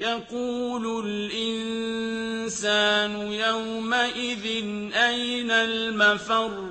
يَقُولُ الْإِنسَانُ يَوْمَئِذٍ أَيْنَ الْمَفَرُّ؟